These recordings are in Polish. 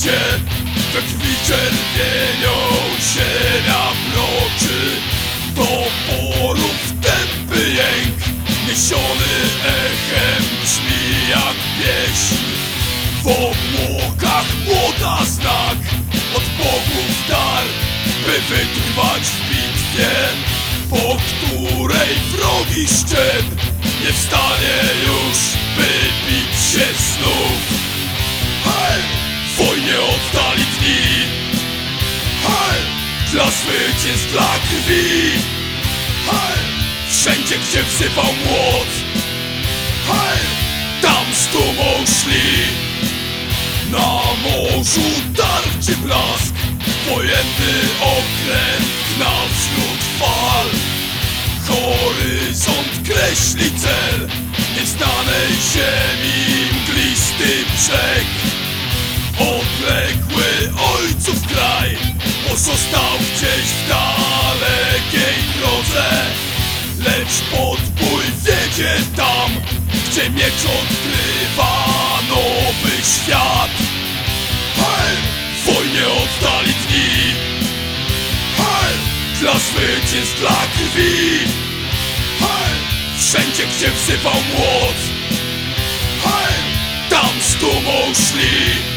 gdzie we krwi czerwienią ziemia mroczy Do porów tępy jęk Niesiony echem brzmi jak pieśń. W obłokach młoda znak Od bogów dar By wytrwać w bitwie Po której wrogi szczep Nie wstanie już Dla zwycięstw, dla krwi. Hej! Wszędzie, gdzie wzywał młot. Hej! Tam z dumą szli. Na morzu tarczy blask. Wojenny okręt na wśród fal. Horyzont kreśli cel Nieznanej ziemi mglisty brzeg. Odległy ojców kraj Pozostał Miecz odkrywa nowy świat Hej! W wojnie oddali dni Hej! Dla zwycięstw, dla krwi Hej! Wszędzie, gdzie wzywał młot Hej! Tam z dumą szli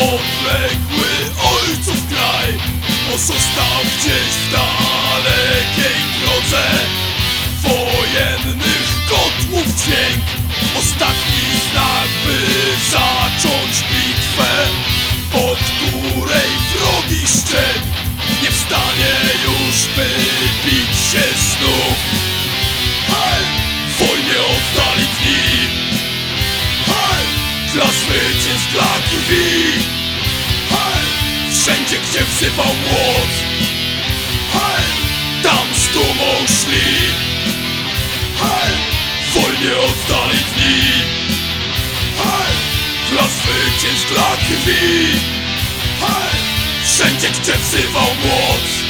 Odległy ojców kraj Pozostał gdzieś w Zwycięstw, dla krwi! Wszędzie, gdzie wzywał młot! Tam z dumą szli Hej! W wojnie oddali dni zwycięstw, dla krwi! Wszędzie, gdzie wzywał młot